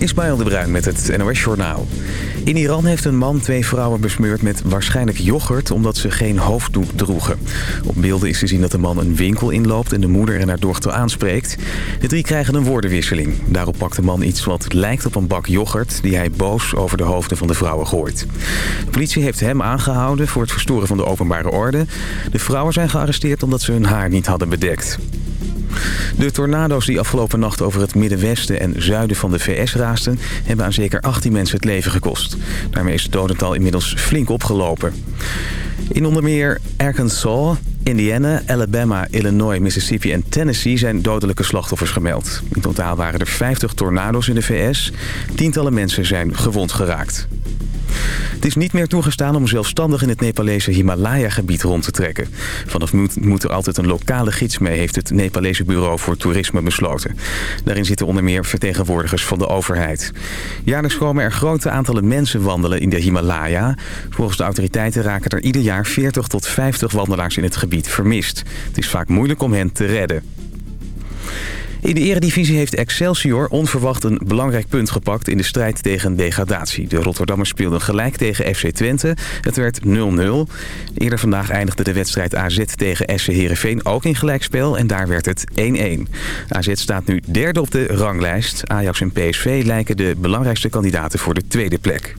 Ismaël de Bruin met het NOS Journaal. In Iran heeft een man twee vrouwen besmeurd met waarschijnlijk yoghurt... omdat ze geen hoofddoek droegen. Op beelden is te zien dat de man een winkel inloopt... en de moeder en haar dochter aanspreekt. De drie krijgen een woordenwisseling. Daarop pakt de man iets wat lijkt op een bak yoghurt... die hij boos over de hoofden van de vrouwen gooit. De politie heeft hem aangehouden voor het verstoren van de openbare orde. De vrouwen zijn gearresteerd omdat ze hun haar niet hadden bedekt. De tornado's die afgelopen nacht over het middenwesten en zuiden van de VS raasten... hebben aan zeker 18 mensen het leven gekost. Daarmee is het dodental inmiddels flink opgelopen. In onder meer Arkansas, Indiana, Alabama, Illinois, Mississippi en Tennessee zijn dodelijke slachtoffers gemeld. In totaal waren er 50 tornado's in de VS. Tientallen mensen zijn gewond geraakt. Het is niet meer toegestaan om zelfstandig in het Nepalese Himalaya-gebied rond te trekken. Vanaf nu moet er altijd een lokale gids mee, heeft het Nepalese Bureau voor Toerisme besloten. Daarin zitten onder meer vertegenwoordigers van de overheid. Jaarlijks komen er grote aantallen mensen wandelen in de Himalaya. Volgens de autoriteiten raken er ieder jaar 40 tot 50 wandelaars in het gebied vermist. Het is vaak moeilijk om hen te redden. In de eredivisie heeft Excelsior onverwacht een belangrijk punt gepakt in de strijd tegen degradatie. De Rotterdammers speelden gelijk tegen FC Twente. Het werd 0-0. Eerder vandaag eindigde de wedstrijd AZ tegen SC Heerenveen ook in gelijkspel en daar werd het 1-1. AZ staat nu derde op de ranglijst. Ajax en PSV lijken de belangrijkste kandidaten voor de tweede plek.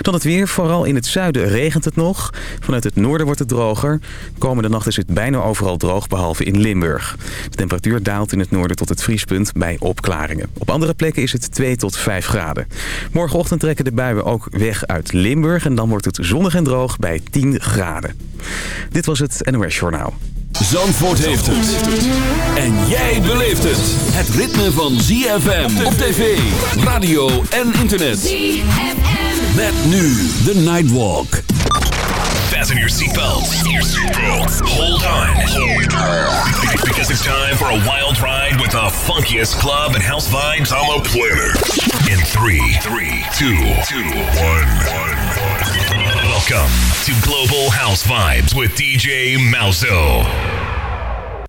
Dan het weer. Vooral in het zuiden regent het nog. Vanuit het noorden wordt het droger. Komende nacht is het bijna overal droog, behalve in Limburg. De temperatuur daalt in het noorden tot het vriespunt bij opklaringen. Op andere plekken is het 2 tot 5 graden. Morgenochtend trekken de buien ook weg uit Limburg... en dan wordt het zonnig en droog bij 10 graden. Dit was het NOS Journaal. Zandvoort heeft het. En jij beleeft het. Het ritme van ZFM op tv, radio en internet. ZFM. Met nu de Nightwalk. Fasten your seatbelts. Hold on. Hold on. Because it's time for a wild ride with the funkiest club and house vibes on the planet. In 3, 3, 2, 2, 1, 1. Welcome to Global House Vibes with DJ Malzo.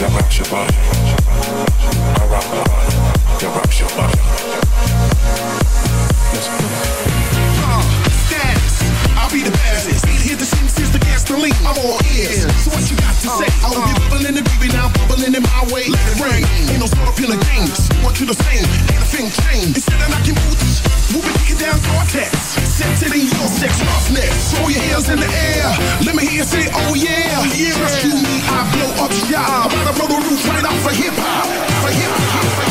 That rocks your body. That rocks your body. All ears. So what you got to say? I will be bubbling and baby now bubbling in my way. Let it rain. Ain't no sort of feeling games. Want you to sing. Ain't a thing change. Instead of knocking boots, whoop it, kick it down, Gore-Tex. Set in your sex roughness. Throw your hands in the air. Let me hear you say, oh yeah. Yeah. Trust you me, I blow up shop. I'm about to blow the roof right off for. For hip hop. For hip hop.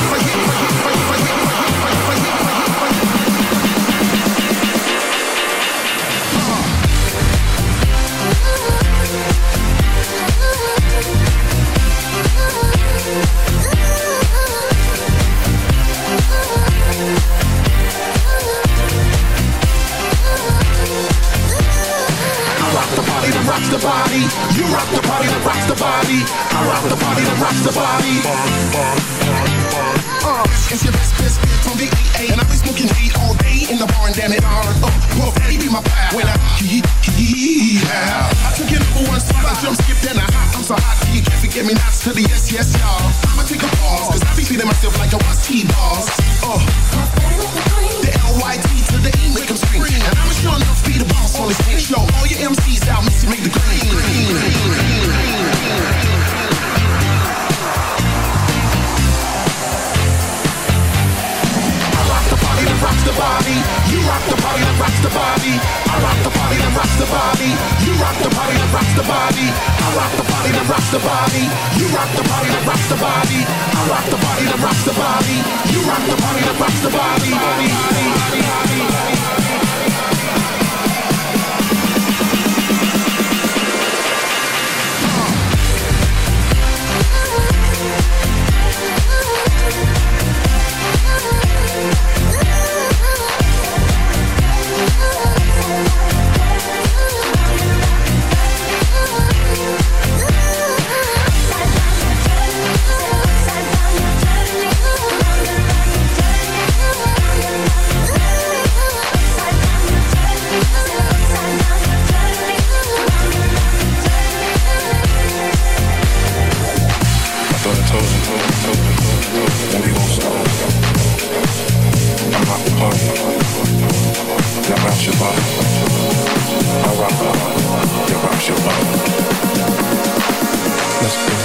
Let's go.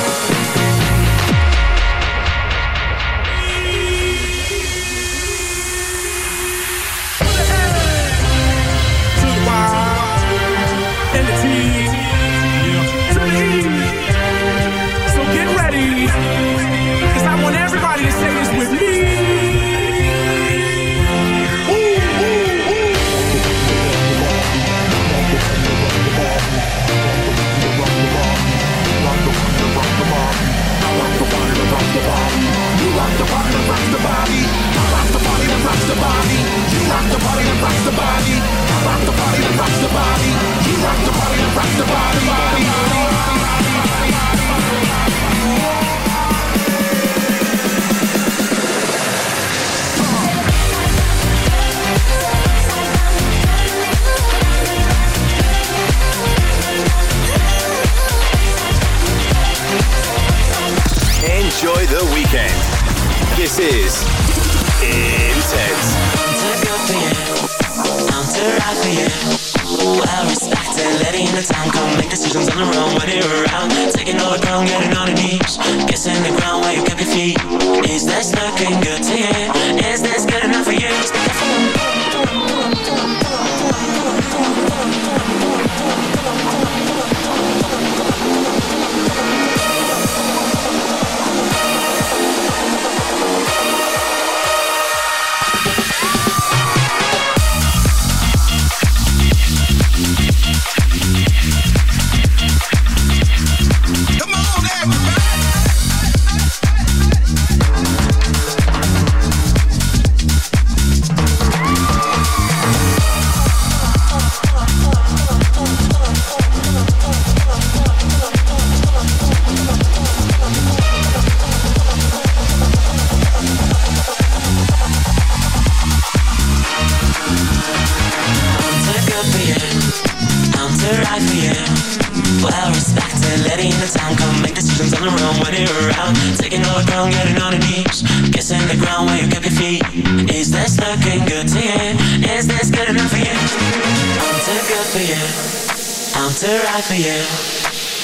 For you.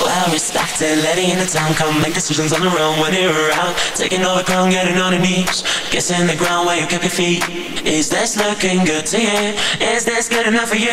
Well respected, letting the time come, make decisions on their own when you're around. Taking over ground, getting on your knees, kissing the ground where you keep your feet. Is this looking good to you? Is this good enough for you?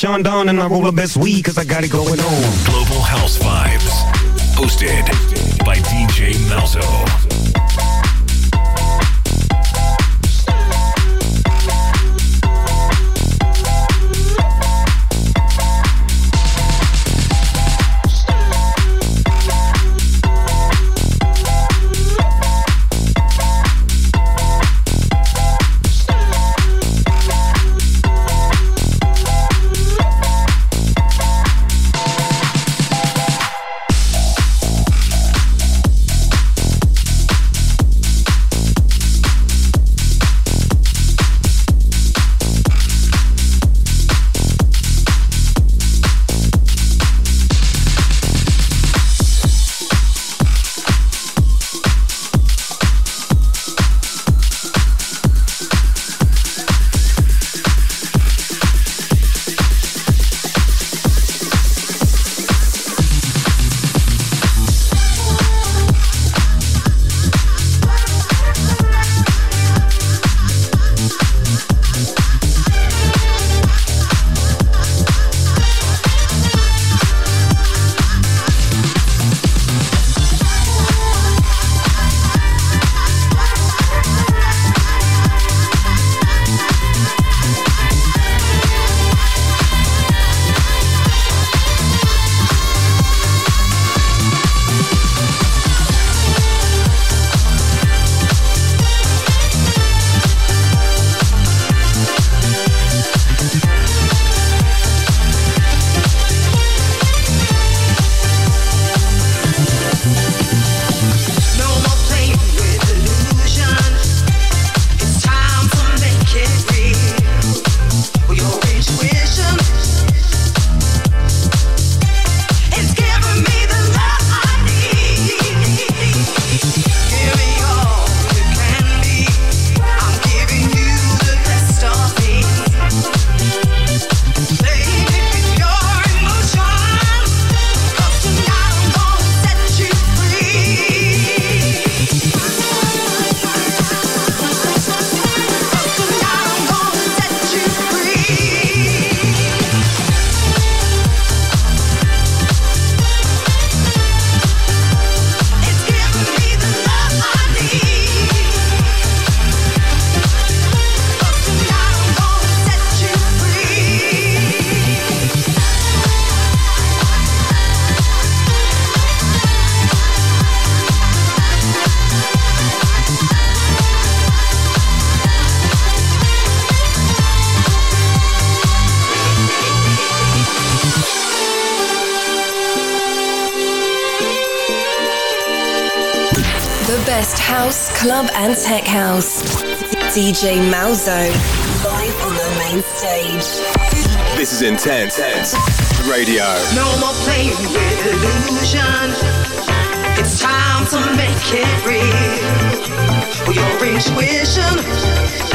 Sean Don and I roll the best weed cause I got it going on. Global House Vibes. Hosted by DJ Malzo. DJ Malzo, live on the main stage. This is Intense Radio. No more playing with illusion. It's time to make it real. Your intuition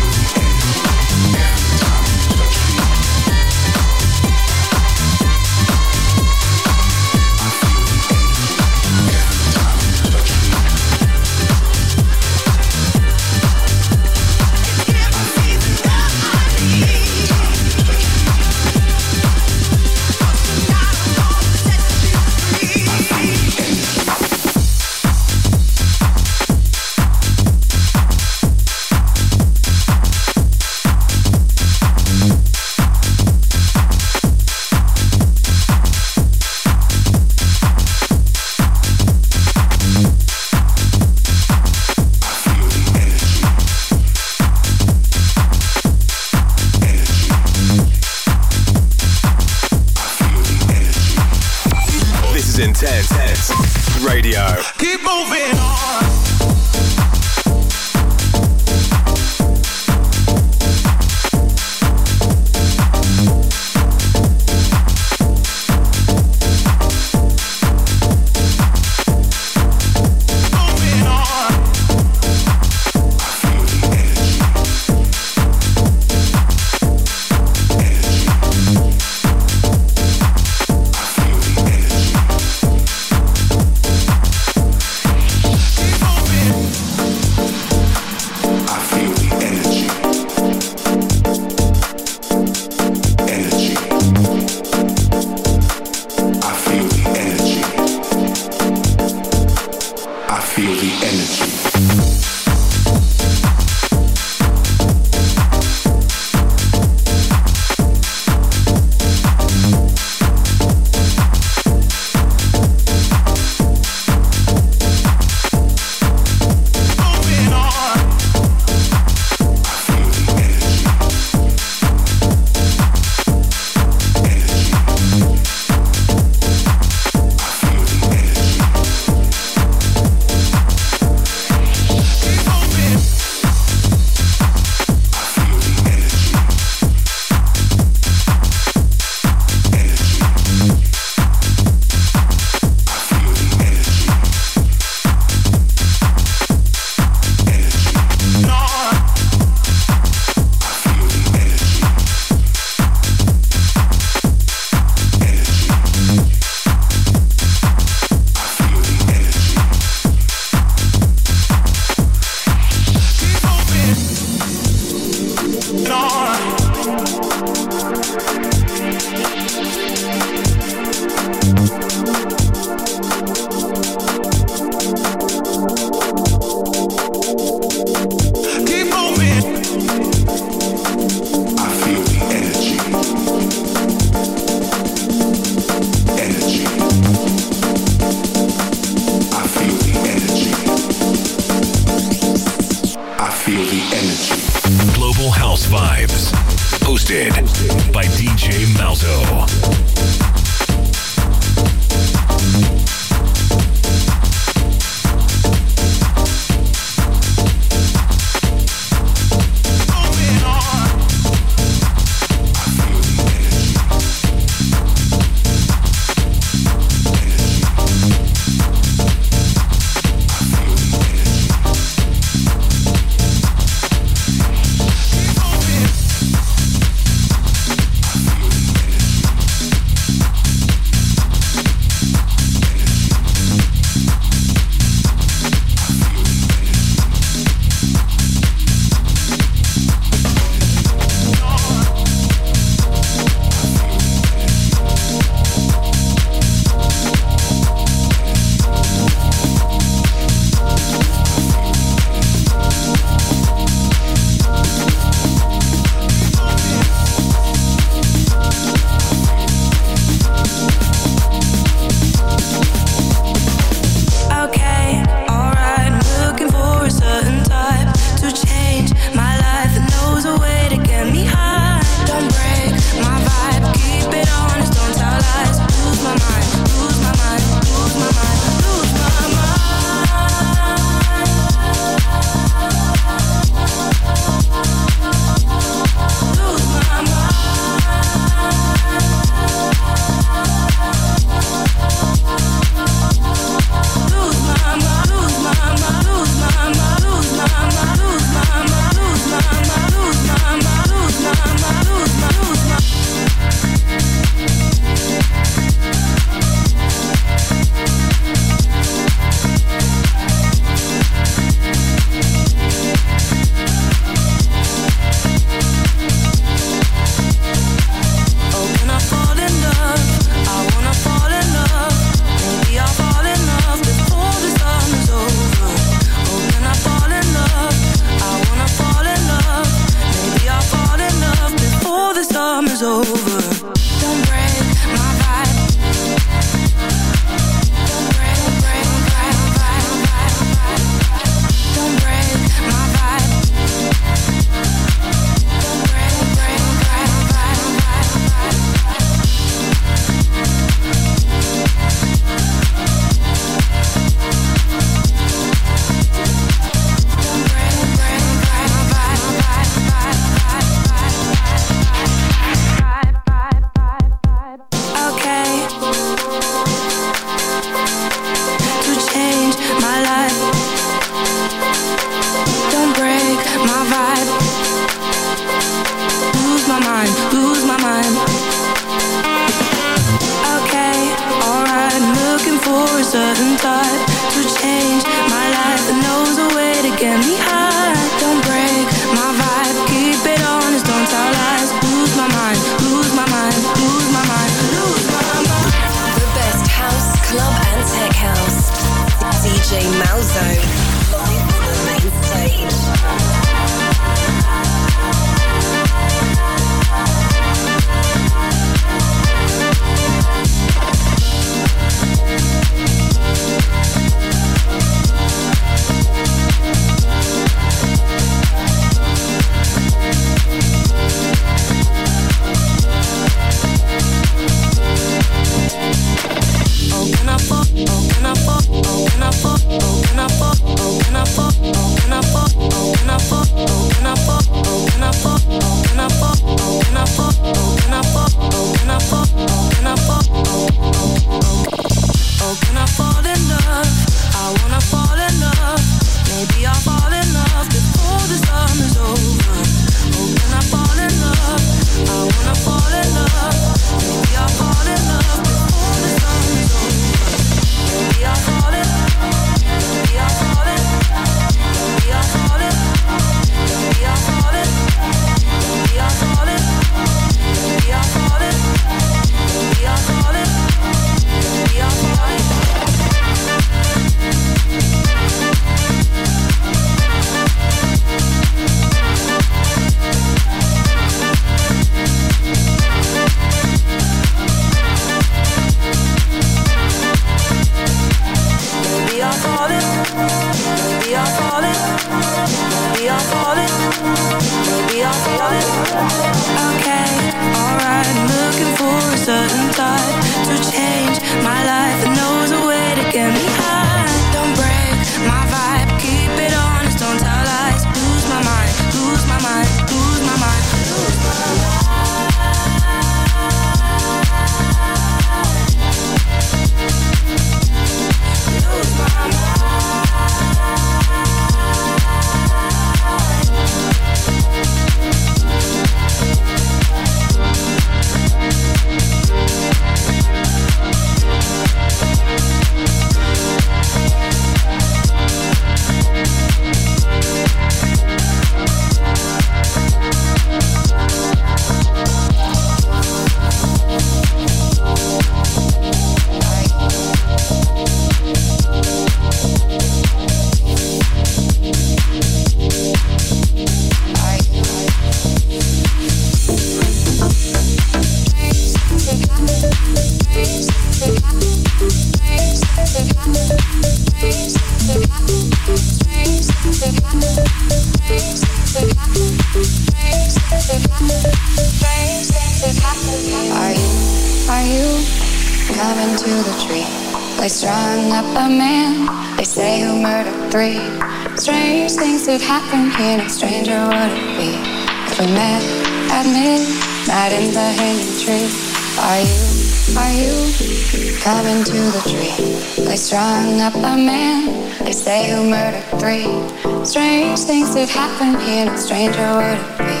happen here, no stranger would it be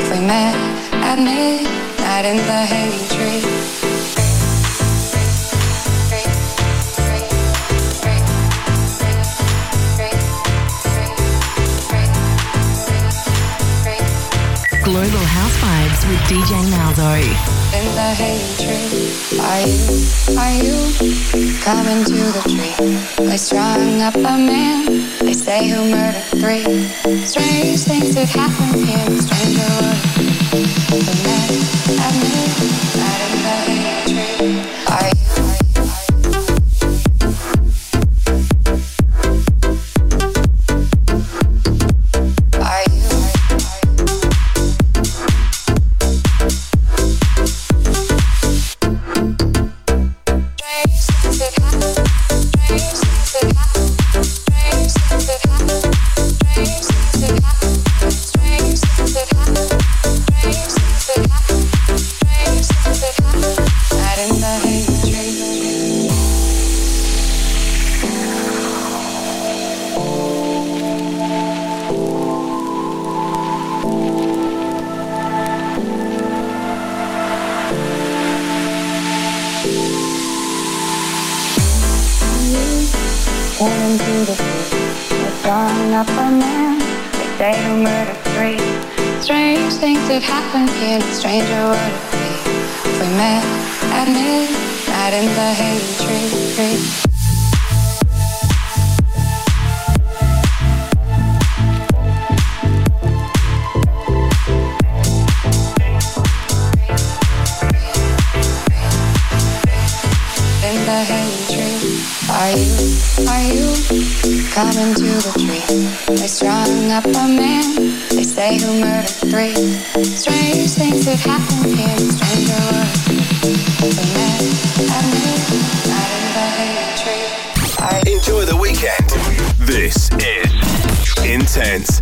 if we met at midnight in the hanging tree. Global House Vibes with DJ Malzo. In the tree, are you, are you coming to the tree? They strung up a man, they say who murdered three. Strange things that happen here, stranger would the hairy tree. Are you, are you coming to the tree? They strung up a man, they say who murdered three. Strange things have happened here, stranger world. They met at noon under the hairy tree. Enjoy the weekend. This is Intense.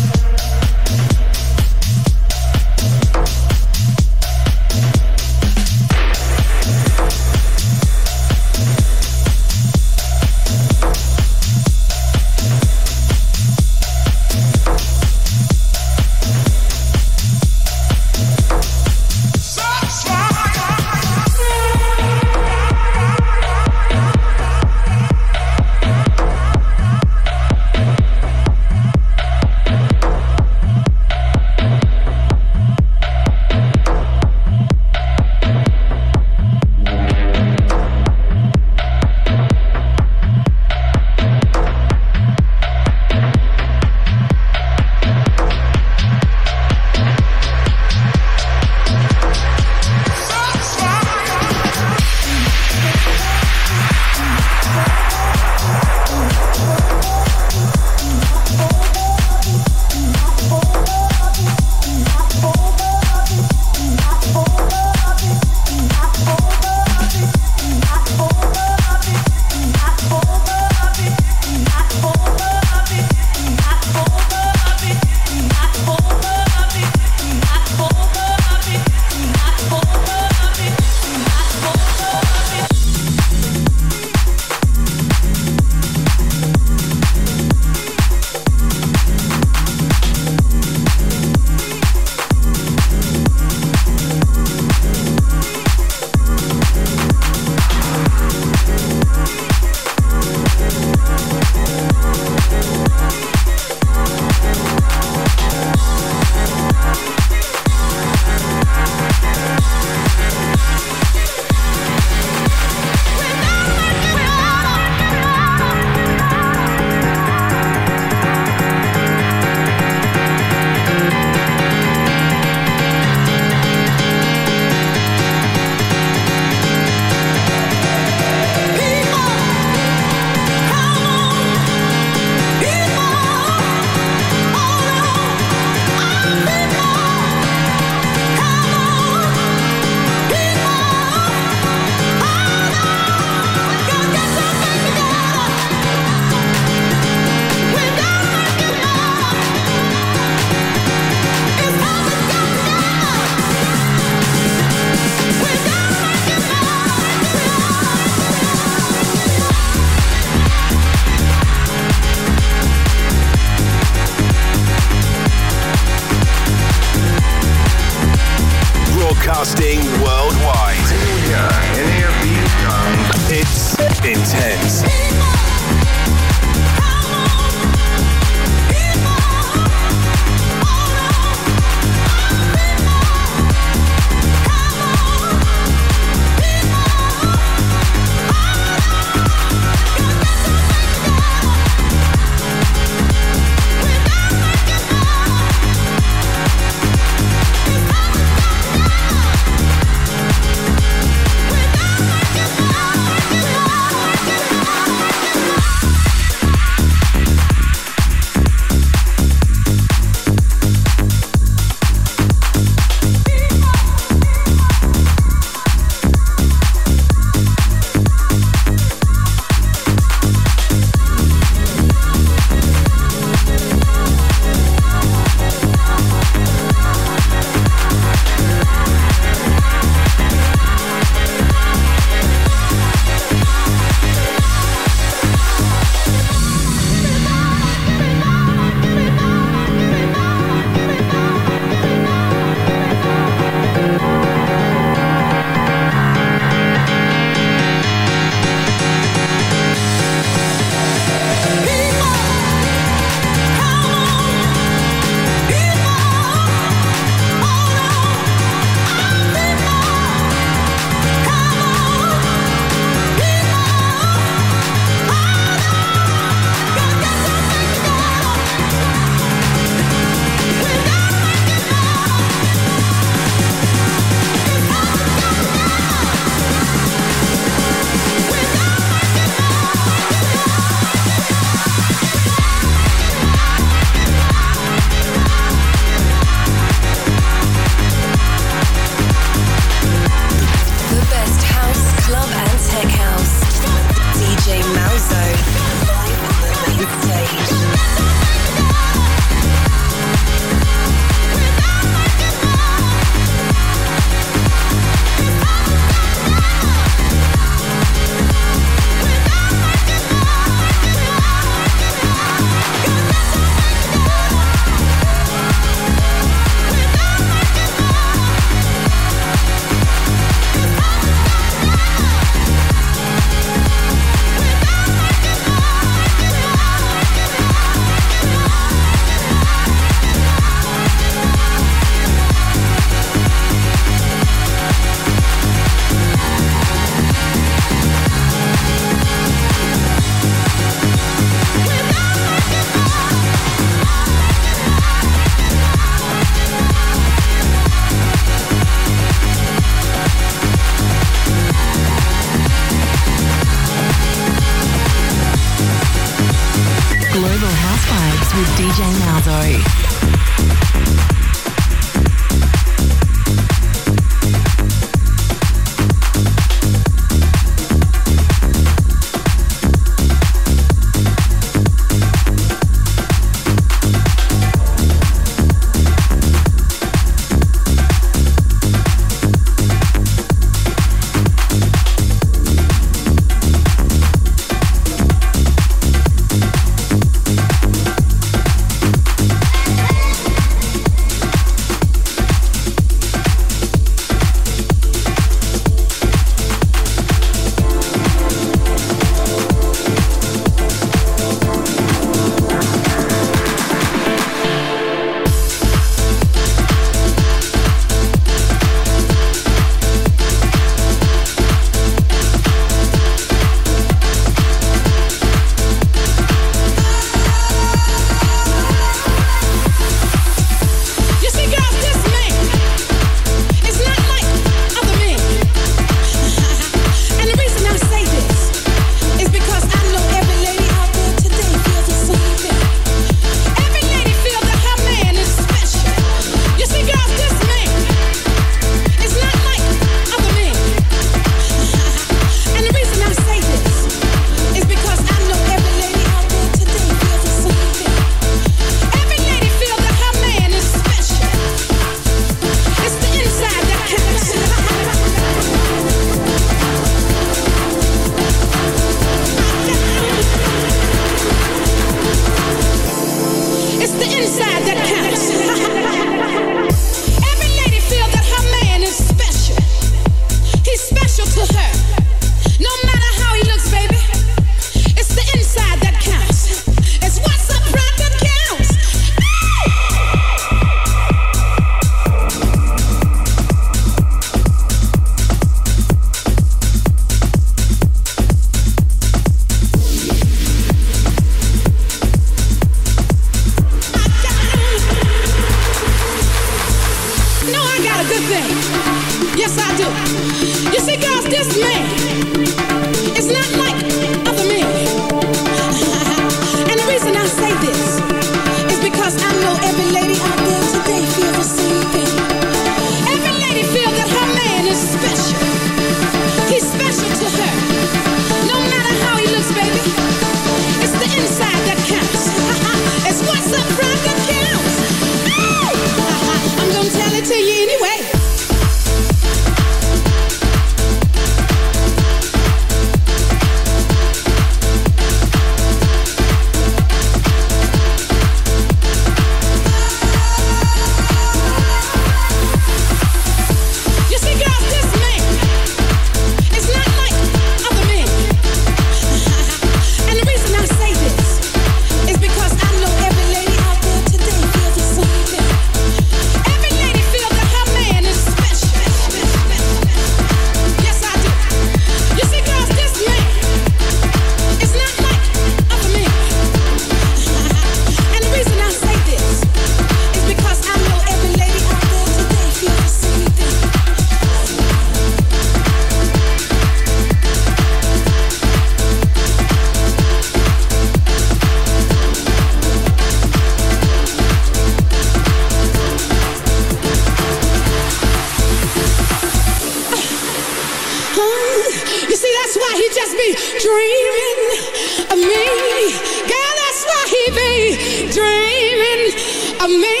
dreaming of me.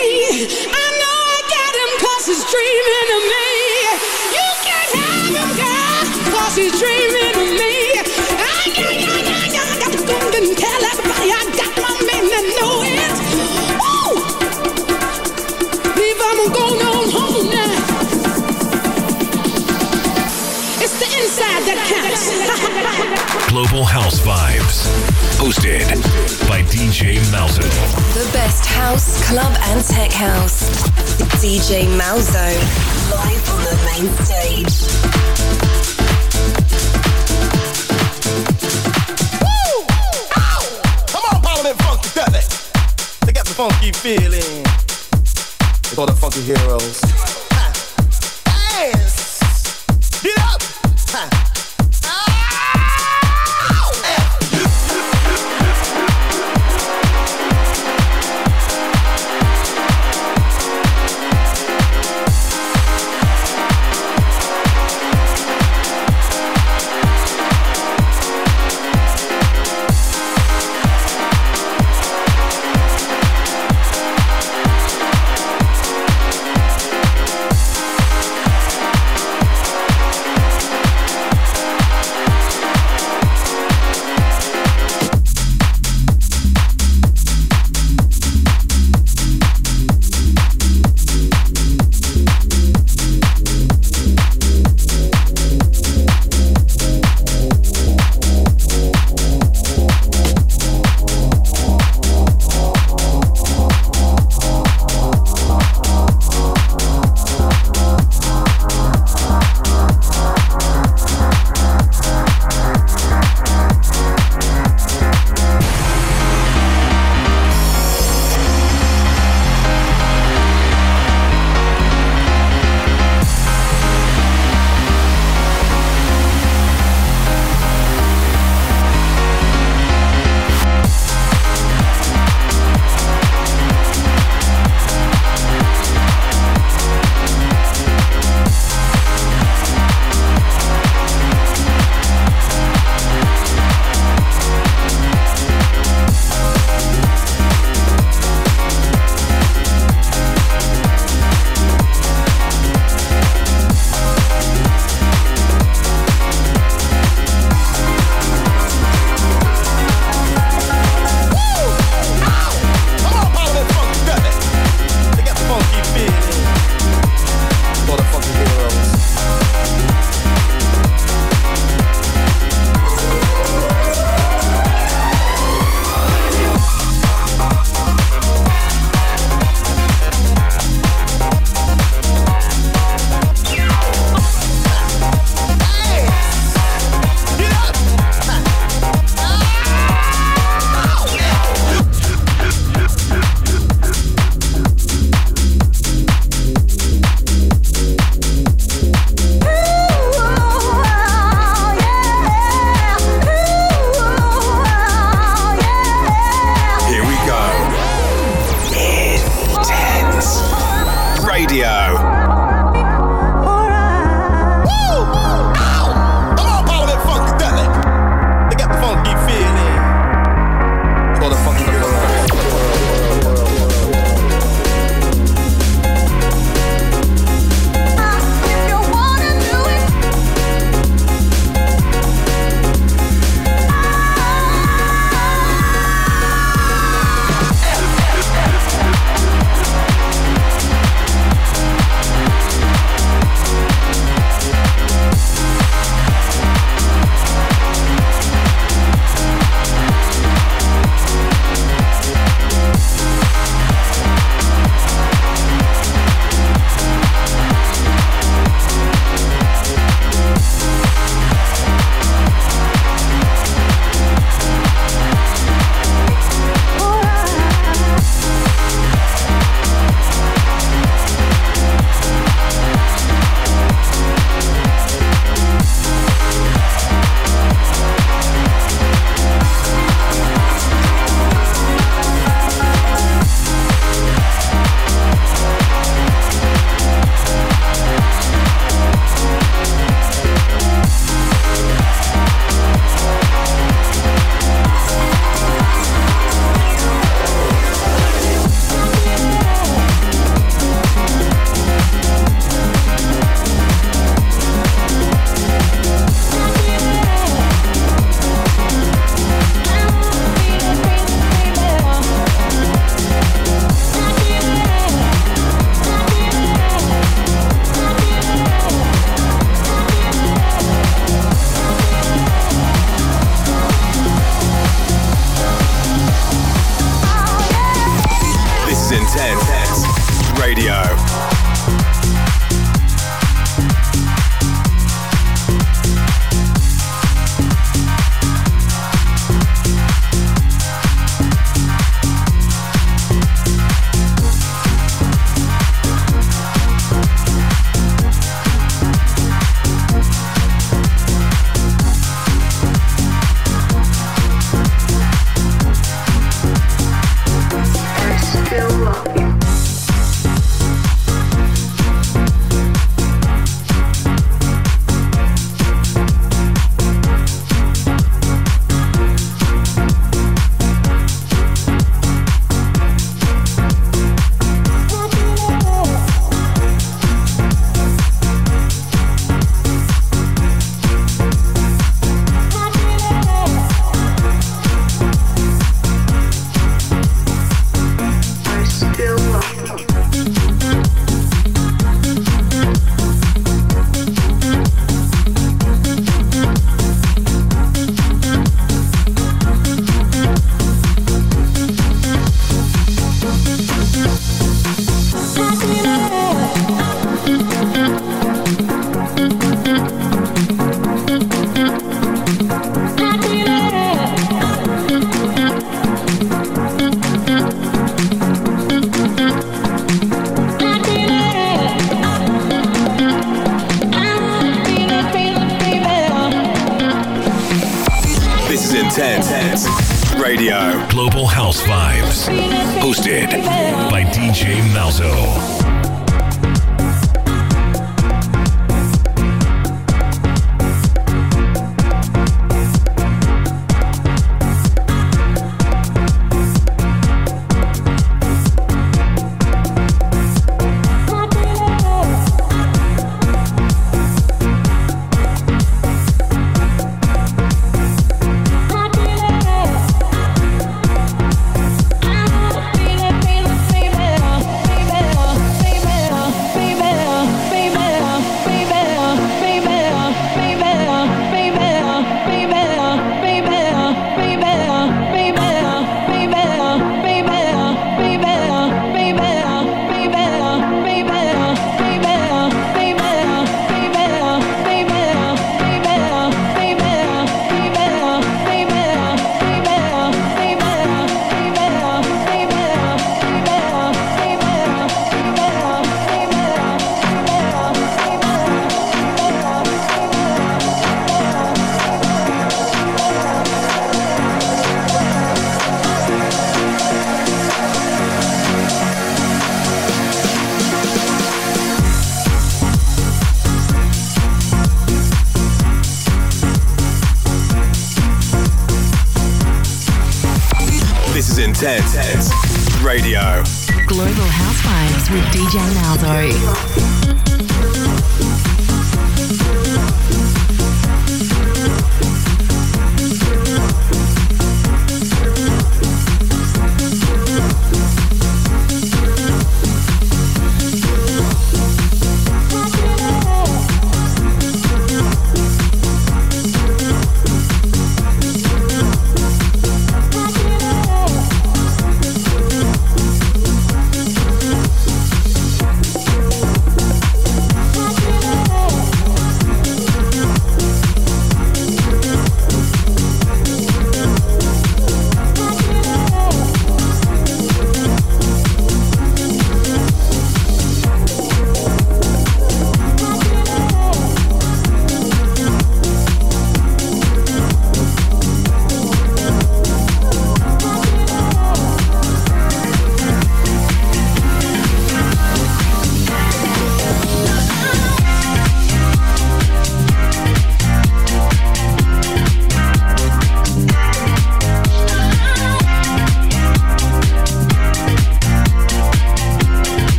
I know I got him cause he's dreaming of me. You can't have him, girl, cause he's dreaming of me. I got, got, got, got, got tell everybody I got my man know it. Woo! It's the inside that counts. Global House Vibes. Hosted by DJ Malzo. The best house, club, and tech house. DJ Malzo. Live on the main stage. Woo! Ow! Come on, Parliament Funkadelic. They got get the funky feeling. With all the funky heroes.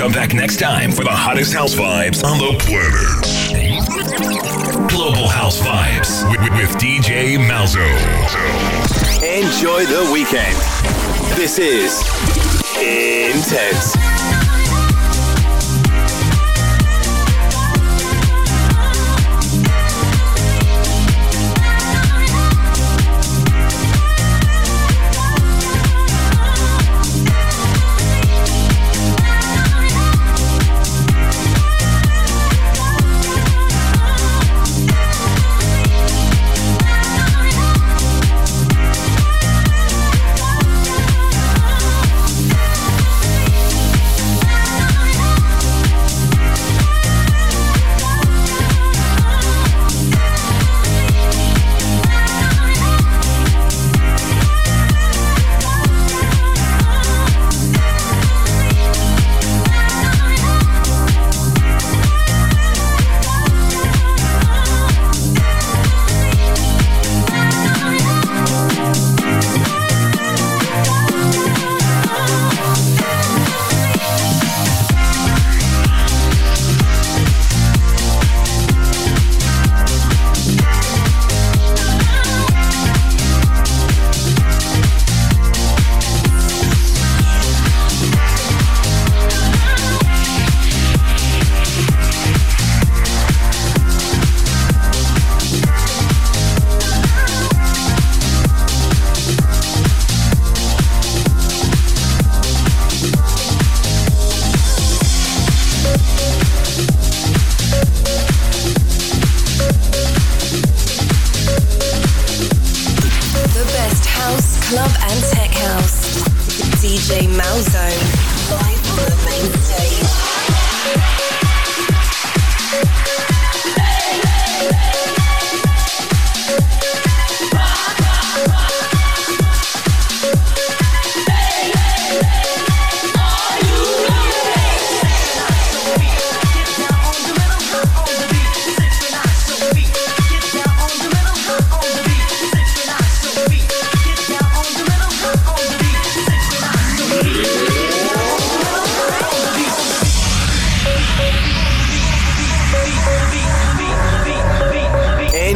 Come back next time for the hottest house vibes on the planet. Global House Vibes with, with, DJ Malzo. Enjoy the weekend. This is Intense.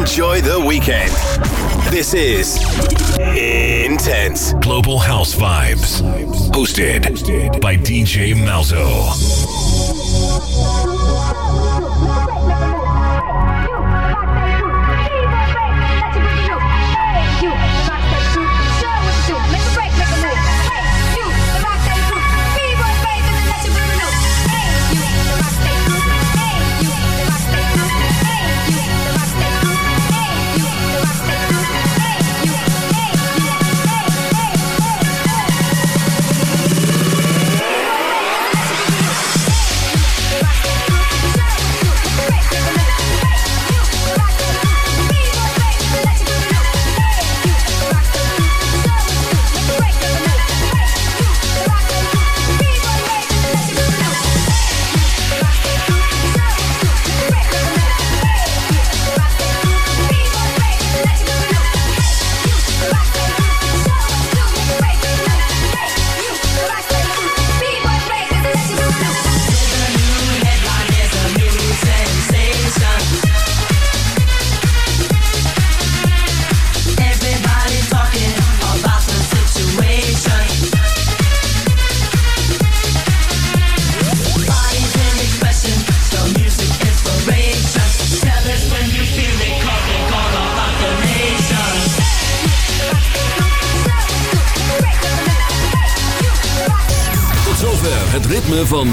Enjoy the weekend. This is Intense. Global House Vibes. Hosted by DJ Malzo.